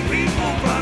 people from